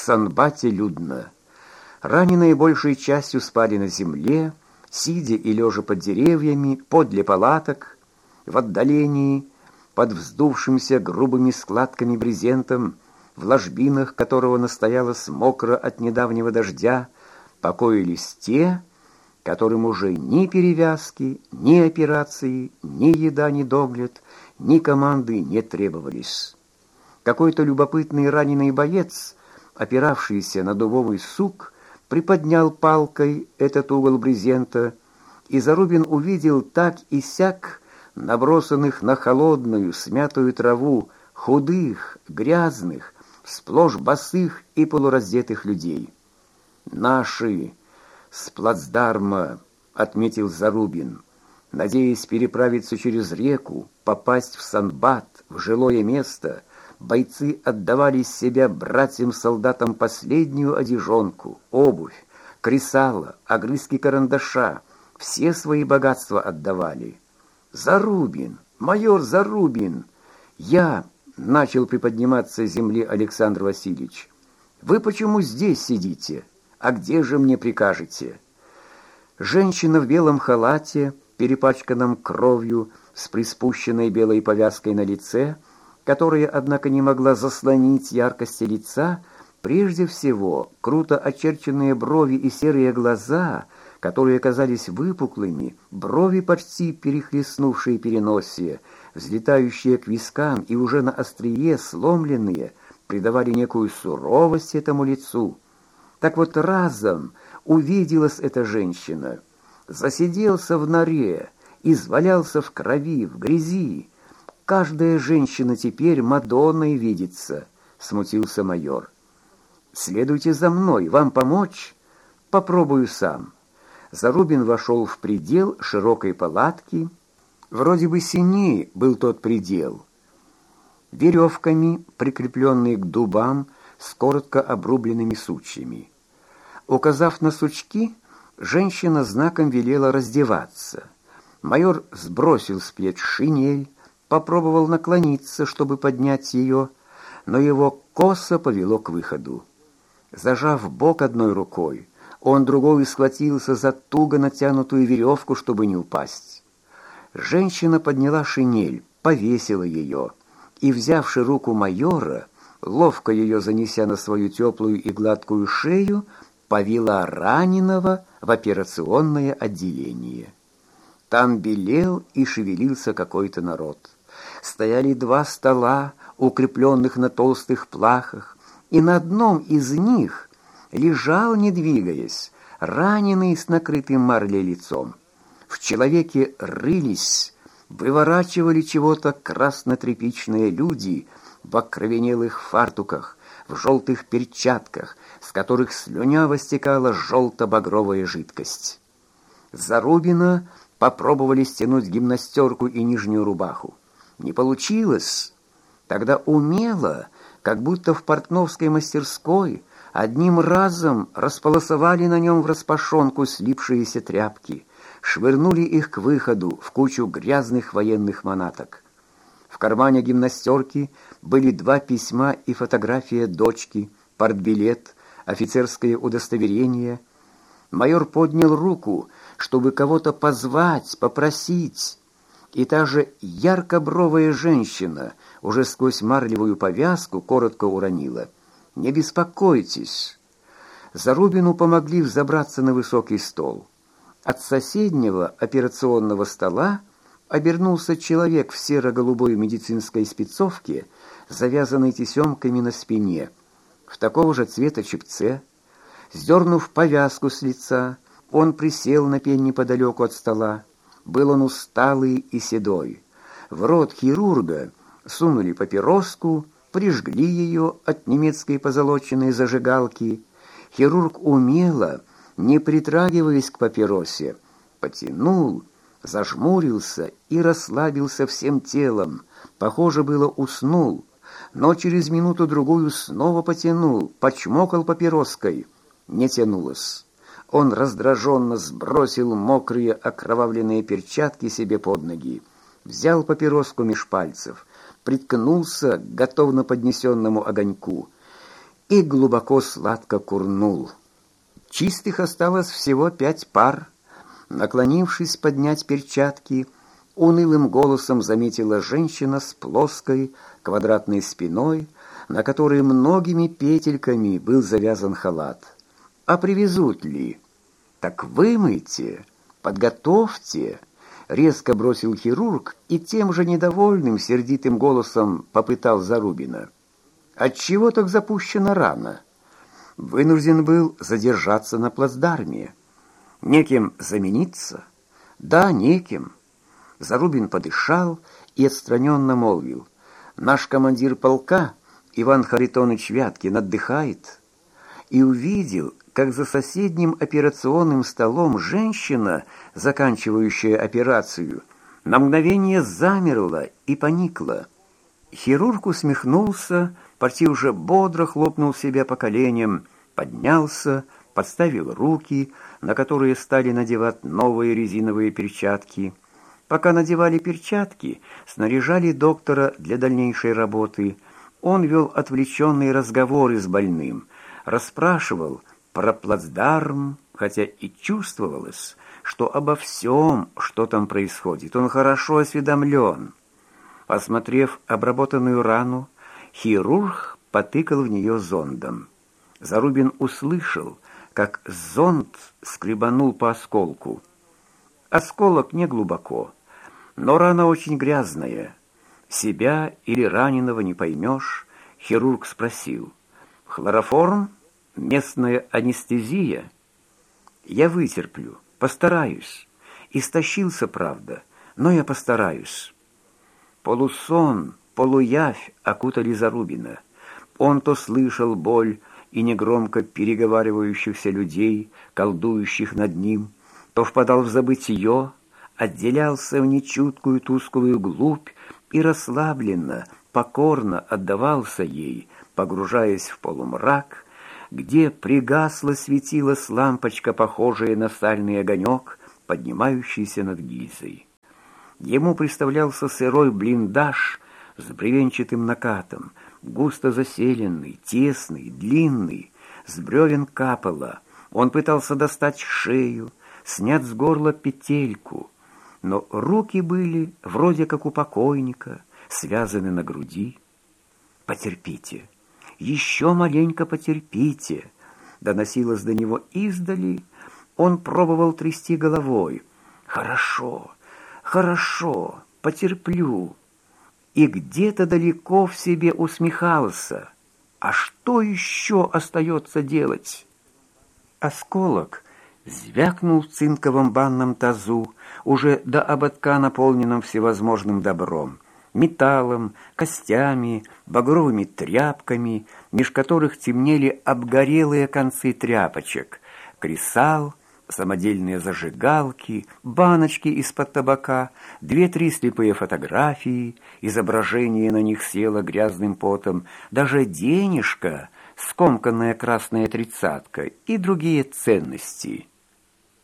Санбате людно. Раненые большей частью спали на земле, сидя и лежа под деревьями, подле палаток, в отдалении, под вздувшимся грубыми складками брезентом, в ложбинах которого настоялось мокро от недавнего дождя, покоились те, которым уже ни перевязки, ни операции, ни еда не доблет, ни команды не требовались. Какой-то любопытный раненый боец, опиравшийся на дубовый сук, приподнял палкой этот угол брезента, и Зарубин увидел так и сяк набросанных на холодную, смятую траву, худых, грязных, сплошь босых и полураздетых людей. «Наши!» с плацдарма», — отметил Зарубин, надеясь переправиться через реку, попасть в Санбат, в жилое место, бойцы отдавали себя братьям-солдатам последнюю одежонку, обувь, кресало, огрызки карандаша, все свои богатства отдавали. «Зарубин! Майор Зарубин! Я!» — начал приподниматься с земли Александр Васильевич. «Вы почему здесь сидите?» «А где же мне прикажете?» Женщина в белом халате, перепачканном кровью, с приспущенной белой повязкой на лице, которая, однако, не могла заслонить яркости лица, прежде всего круто очерченные брови и серые глаза, которые казались выпуклыми, брови почти перехлестнувшие переносие, взлетающие к вискам и уже на острие сломленные, придавали некую суровость этому лицу. Так вот разом увиделась эта женщина. Засиделся в норе, извалялся в крови, в грязи. Каждая женщина теперь Мадонной видится, смутился майор. Следуйте за мной, вам помочь? Попробую сам. Зарубин вошел в предел широкой палатки. Вроде бы синей был тот предел. Веревками, прикрепленные к дубам, с коротко обрубленными сучьями. Указав на сучки, женщина знаком велела раздеваться. Майор сбросил с плеч шинель, попробовал наклониться, чтобы поднять ее, но его косо повело к выходу. Зажав бок одной рукой, он другой схватился за туго натянутую веревку, чтобы не упасть. Женщина подняла шинель, повесила ее и, взявши руку майора, ловко ее занеся на свою теплую и гладкую шею, повела раненого в операционное отделение. Там белел и шевелился какой-то народ. Стояли два стола, укрепленных на толстых плахах, и на одном из них лежал, не двигаясь, раненый с накрытым марлей лицом. В человеке рылись, выворачивали чего-то краснотряпичные люди — в окровенелых фартуках, в желтых перчатках, с которых слюняво стекала желто-багровая жидкость. Зарубина попробовали стянуть гимнастерку и нижнюю рубаху. Не получилось. Тогда умело, как будто в портновской мастерской, одним разом располосовали на нем в распашонку слипшиеся тряпки, швырнули их к выходу в кучу грязных военных манаток. В кармане гимнастерки были два письма и фотография дочки, портбилет, офицерское удостоверение. Майор поднял руку, чтобы кого-то позвать, попросить. И та же ярко-бровая женщина уже сквозь марлевую повязку коротко уронила. «Не беспокойтесь». Зарубину помогли взобраться на высокий стол. От соседнего операционного стола обернулся человек в серо-голубой медицинской спецовке, завязанной тесемками на спине, в такого же цвета чепце. Сдернув повязку с лица, он присел на пень неподалеку от стола. Был он усталый и седой. В рот хирурга сунули папироску, прижгли ее от немецкой позолоченной зажигалки. Хирург умело, не притрагиваясь к папиросе, потянул, зажмурился и расслабился всем телом. Похоже было, уснул, но через минуту-другую снова потянул, почмокал папироской. Не тянулось. Он раздраженно сбросил мокрые окровавленные перчатки себе под ноги, взял папироску меж пальцев, приткнулся к готовно поднесенному огоньку и глубоко сладко курнул. Чистых осталось всего пять пар. Наклонившись поднять перчатки, унылым голосом заметила женщина с плоской квадратной спиной, на которой многими петельками был завязан халат. «А привезут ли?» «Так вымойте, подготовьте!» Резко бросил хирург и тем же недовольным, сердитым голосом попытал Зарубина. «Отчего так запущена рана?» Вынужден был задержаться на плацдарме. Неким замениться? Да, неким. Зарубин подышал и отстраненно молвил. Наш командир полка, Иван Харитонович Вяткин, отдыхает. И увидел, как за соседним операционным столом женщина, заканчивающая операцию, на мгновение замерла и поникла. Хирург усмехнулся, почти уже бодро хлопнул себя по коленям, поднялся, подставил руки, на которые стали надевать новые резиновые перчатки. Пока надевали перчатки, снаряжали доктора для дальнейшей работы. Он вел отвлеченные разговоры с больным, расспрашивал про плацдарм, хотя и чувствовалось, что обо всем, что там происходит, он хорошо осведомлен. Осмотрев обработанную рану, хирург потыкал в нее зондом. Зарубин услышал, как зонд скребанул по осколку. Осколок не глубоко, но рана очень грязная. Себя или раненого не поймешь, хирург спросил. Хлороформ? Местная анестезия? Я вытерплю, постараюсь. Истощился, правда, но я постараюсь. Полусон, полуявь окутали Зарубина. Он то слышал боль, и негромко переговаривающихся людей, колдующих над ним, то впадал в забытье, отделялся в нечуткую тусклую глубь и расслабленно, покорно отдавался ей, погружаясь в полумрак, где пригасла светилась лампочка, похожая на сальный огонек, поднимающийся над гизой. Ему представлялся сырой блиндаж с бревенчатым накатом, густо заселенный, тесный, длинный, с бревен капало. Он пытался достать шею, снять с горла петельку, но руки были вроде как у покойника, связаны на груди. «Потерпите, еще маленько потерпите», доносилось до него издали. Он пробовал трясти головой. «Хорошо, хорошо, потерплю» и где-то далеко в себе усмехался. А что еще остается делать? Осколок звякнул в цинковом банном тазу, уже до ободка наполненном всевозможным добром, металлом, костями, багровыми тряпками, меж которых темнели обгорелые концы тряпочек, кресал, самодельные зажигалки, баночки из-под табака, две-три слепые фотографии, изображение на них село грязным потом, даже денежка, скомканная красная тридцатка и другие ценности.